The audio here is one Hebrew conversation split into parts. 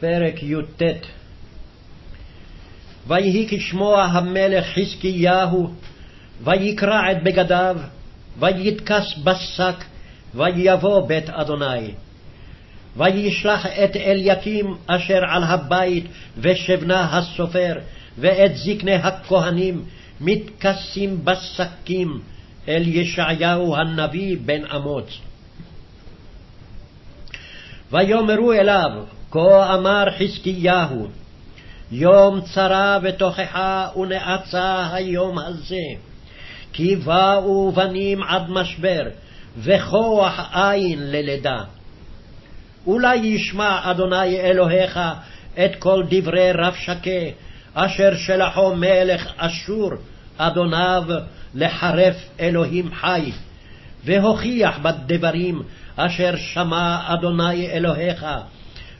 פרק י"ט ויהי כשמוע המלך חזקיהו, ויקרע את בגדיו, ויתכס בשק, ויבוא בית אדוני. וישלח את אליקים אשר על הבית, ושבנה הסופר, ואת זקני הכהנים, מתכסים בשקים, אל ישעיהו הנביא בן אמוץ. ויאמרו אליו, כה אמר חזקיהו, יום צרה ותוכחה ונאצה היום הזה, כי באו בנים עד משבר, וכוח אין ללידה. אולי ישמע אדוני אלוהיך את כל דברי רב שקה, אשר שלחו מלך אשור, אדוניו, לחרף אלוהים חי, והוכיח בדברים אשר שמע אדוני אלוהיך,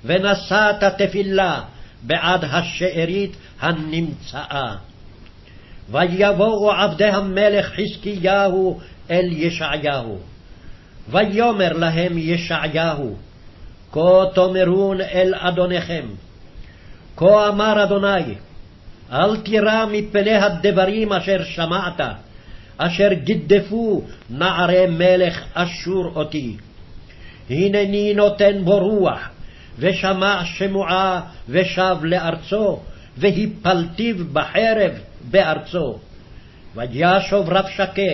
ונשאת תפילה בעד השארית הנמצאה. ויבואו עבדי המלך חזקיהו אל ישעיהו. ויאמר להם ישעיהו, כה תאמרון אל אדוניכם, כה אמר אדוני, אל תירא מפני הדברים אשר שמעת, אשר גידפו נערי מלך אשור אותי. הנני נותן בו רוח, ושמע שמועה ושב לארצו, והפלתיו בחרב בארצו. וישוב רב שקה,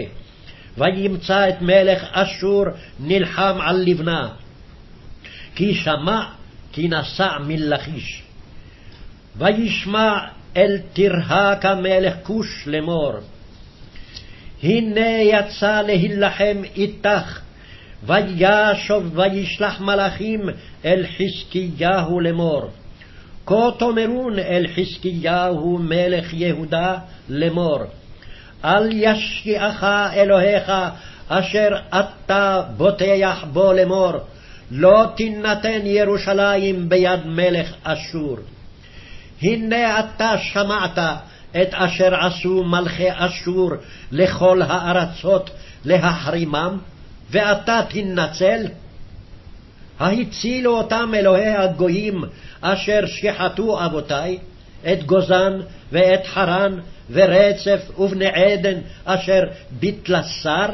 וימצא את מלך אשור נלחם על לבנה. כי שמע כי נסע מלכיש. וישמע אל תרהק המלך כוש לאמור. הנה יצא להילחם איתך, וישוב וישלח מלאכים אל חזקיהו לאמור. כה תאמרון אל חזקיהו מלך יהודה לאמור. אל ישקיעך אלוהיך אשר אתה בוטח בו לאמור, לא תינתן ירושלים ביד מלך אשור. הנה אתה שמעת את אשר עשו מלכי אשור לכל הארצות להחרימם, ואתה תנצל? ההצילו אותם אלוהי הגויים אשר שחטו אבותי, את גוזן ואת חרן ורצף ובני עדן אשר בתלסר?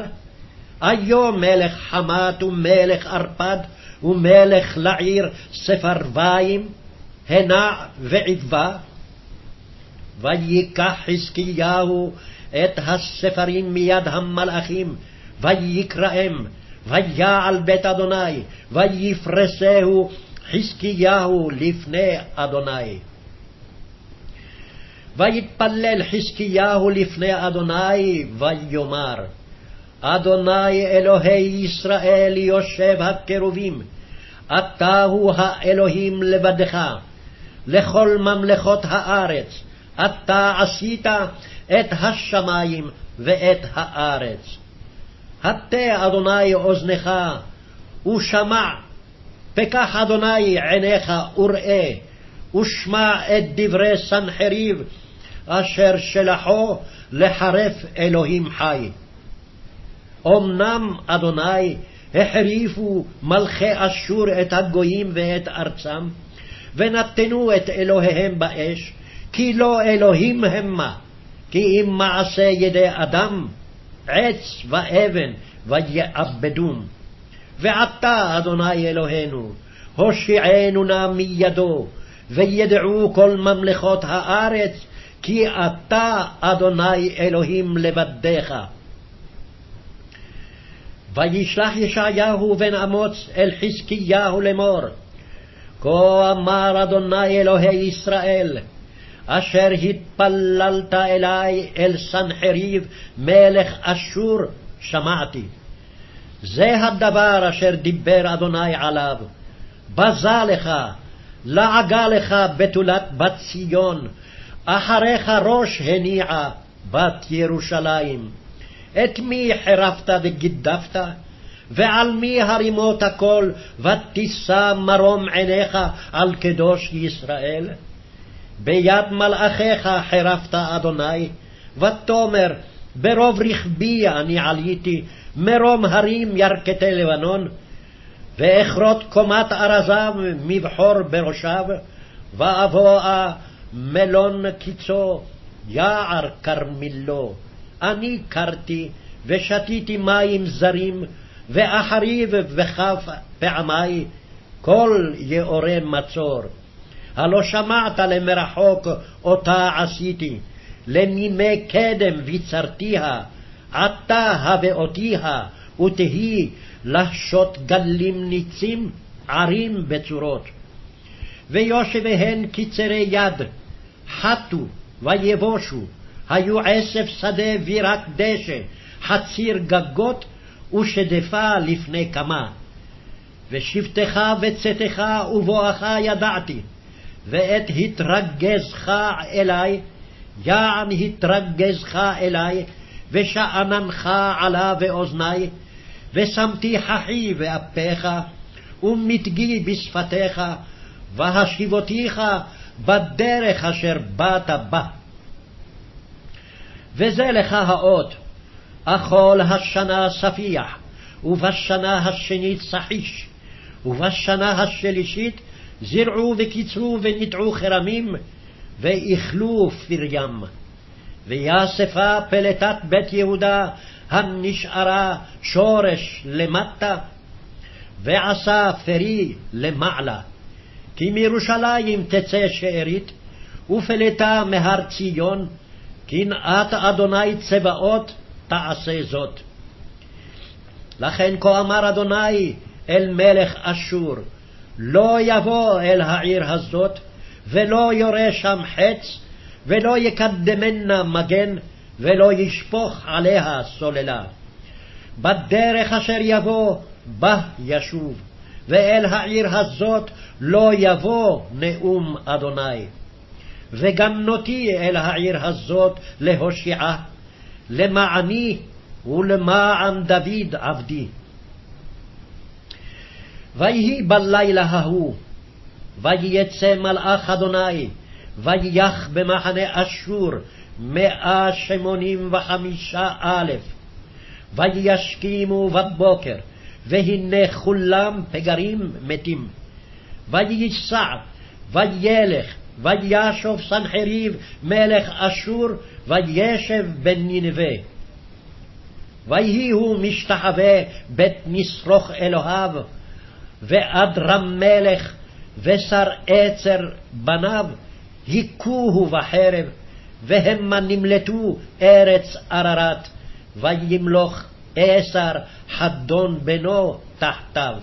היום מלך חמת ומלך ערפד ומלך לעיר ספרוויים, הנע ועיבה. ויקח חזקיהו את הספרים מיד המלאכים, ויקראם, ויעל בית אדוני, ויפרסהו חזקיהו לפני אדוני. ויתפלל חזקיהו לפני אדוני, ויאמר, אדוני אלוהי ישראל יושב הקרובים, אתה הוא האלוהים לבדך, לכל ממלכות הארץ, אתה עשית את השמים ואת הארץ. הטה אדוני אוזנך, ושמע, פקח אדוני עיניך וראה, ושמע את דברי סנחריב, אשר שלחו לחרף אלוהים חי. אמנם, אדוני, החריפו מלכי אשור את הגויים ואת ארצם, ונתנו את אלוהיהם באש, כי לא אלוהים המה, כי אם מעשה ידי אדם, עץ ואבן ויאבדום. ועתה, אדוני אלוהינו, הושיענו נא מידו, וידעו כל ממלכות הארץ, כי אתה, אדוני אלוהים לבדיך. וישלח ישעיהו בן אמוץ אל חזקיהו לאמור, כה אמר אדוני אלוהי ישראל, אשר התפללת אלי אל סנחריב מלך אשור, שמעתי. זה הדבר אשר דיבר אדוני עליו. בזה לך, לעגה לך בתולת בת ציון, אחריך ראש הניעה בת ירושלים. את מי חירפת וגידפת? ועל מי הרימות הקול, ותישא מרום עיניך על קדוש ישראל? ביד מלאכיך חירפת אדוני, ותאמר, ברוב רכבי אני עליתי, מרום הרים ירכתי לבנון, ואכרות קומת ארזיו מבחור בראשיו, ואבואה מלון קיצו, יער כרמילו. אני קרתי ושתיתי מים זרים, ואחריב וכף פעמי, כל יאורי מצור. הלא שמעת למרחוק אותה עשיתי, לנימי קדם ויצרתיה, עתה הבאותיה, ותהי לשוט גלים ניצים, ערים בצורות. ויושביהן קצרי יד, חטו ויבושו, היו עשב שדה וירק דשא, חציר גגות ושדפה לפני כמה. ושבתך וצאתך ובואך ידעתי, ואת התרגזך אלי, יען התרגזך אלי, ושאננך עלה באוזני, ושמתי חכי באפיך, ומתגי בשפתיך, והשיבותיך בדרך אשר באת בה. וזה לך האות, אכול השנה ספיח, ובשנה השנית סחיש, ובשנה השלישית זרעו וקיצרו וניטעו כרמים, ואיכלו פריים. ויאספה פלטת בית יהודה הנשארה שורש למטה, ועשה פרי למעלה. כי מירושלים תצא שארית, ופלטה מהר ציון, קנאת אדוני צבאות תעשה זאת. לכן כה אמר אדוני אל מלך אשור, לא יבוא אל העיר הזאת, ולא יורה שם חץ, ולא יקדמנה מגן, ולא ישפוך עליה סוללה. בדרך אשר יבוא, בה ישוב, ואל העיר הזאת לא יבוא נאום אדוני. וגנותי אל העיר הזאת להושיעה, למעני ולמען דוד עבדי. ויהי בלילה ההוא, ויצא מלאך אדוני, ויח במחנה אשור מאה שמונים וחמישה אלף. וישכימו בבוקר, והנה כולם פגרים מתים. וייסע, וילך, וישוב סנחריב מלך אשור, וישב בנינווה. ויהי הוא משתחווה בית נשרוך אלוהיו, ואדרם מלך ושר עצר בניו, היכוהו בחרב, והמה נמלטו ארץ עררת, וימלוך עשר חדון בנו תחתיו.